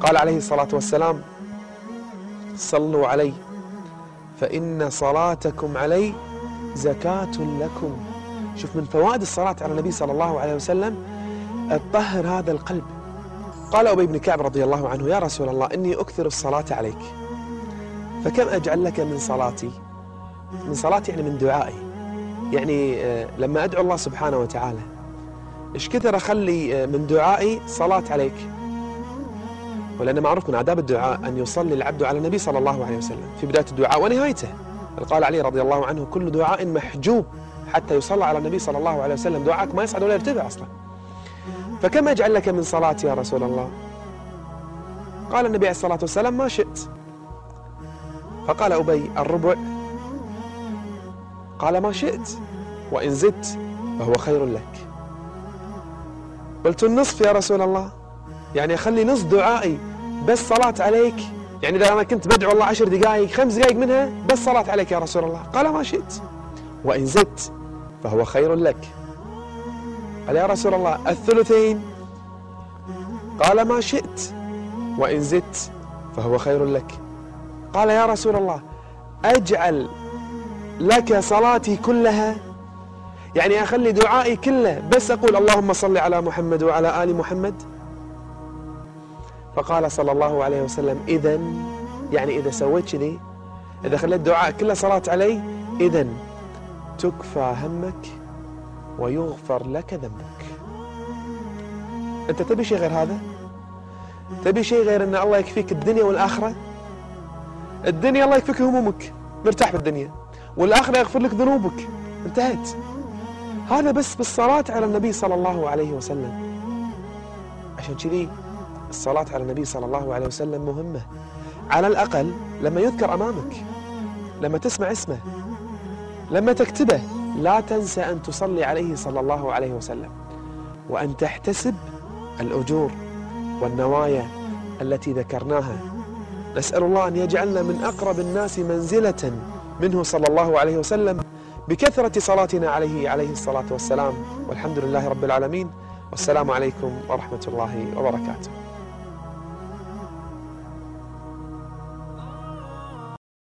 قال عليه الصلاة والسلام صلوا علي فإن صلاتكم علي زكاة لكم. شوف من فوائد الصلاة على النبي صلى الله عليه وسلم تطهر هذا القلب. قال أبي بن كعب رضي الله عنه يا رسول الله إني أكثر الصلاة عليك فكم أجعل لك من صلاتي؟ من صلاتي يعني من دعائي. يعني آه، لما أدعو الله سبحانه وتعالى إيش كثر أخلي آه، من دعائي صلاة عليك؟ ولأن معروف من آداب الدعاء أن يصلي العبد على النبي صلى الله عليه وسلم في بداية الدعاء ونهايته. قال علي رضي الله عنه كل دعاء محجوب حتى يصلى على النبي صلى الله عليه وسلم. دعاءك ما يصعد ولا يرتفع أصلا. فكم أجعل لك من صلاتي يا رسول الله؟ قال النبي عليه الصلاة والسلام ما شئت. فقال أبي الربع. قال ما شئت. وإن زدت فهو خير لك. قلت النصف يا رسول الله. يعني أخلي نصف دعائي بس صلاة عليك. يعني إذا أنا كنت بدعو الله عشر دقائق خمس دقائق منها بس صلاة عليك يا رسول الله. قال ما شئت. وإن زدت فهو خير لك. قال يا رسول الله الثلثين. قال ما شئت. وإن زدت فهو خير لك. قال يا رسول الله أجعل لك صلاتي كلها يعني أخلي دعائي كله بس أقول اللهم صل على محمد وعلى آل محمد. فقال صلى الله عليه وسلم إذا يعني إذا سويت كذي إذا خليت دعاء كله صلاة علي إذا تكفى همك ويغفر لك ذنبك. أنت تبي شيء غير هذا؟ تبي شيء غير أن الله يكفيك الدنيا والآخرة؟ الدنيا الله يكفيك همومك. مرتاح بالدنيا والآخرة يغفر لك ذنوبك. انتهت هذا بس بالصلاة على النبي صلى الله عليه وسلم. عشان كذي الصلاة على النبي صلى الله عليه وسلم مهمة. على الأقل لما يذكر أمامك لما تسمع اسمه لما تكتبه لا تنسى أن تصلي عليه صلى الله عليه وسلم. وأن تحتسب الأجور والنوايا التي ذكرناها. نسأل الله أن يجعلنا من أقرب الناس منزلة منه صلى الله عليه وسلم. بكثرة صلاتنا عليه عليه الصلاة والسلام. والحمد لله رب العالمين. والسلام عليكم ورحمة الله وبركاته.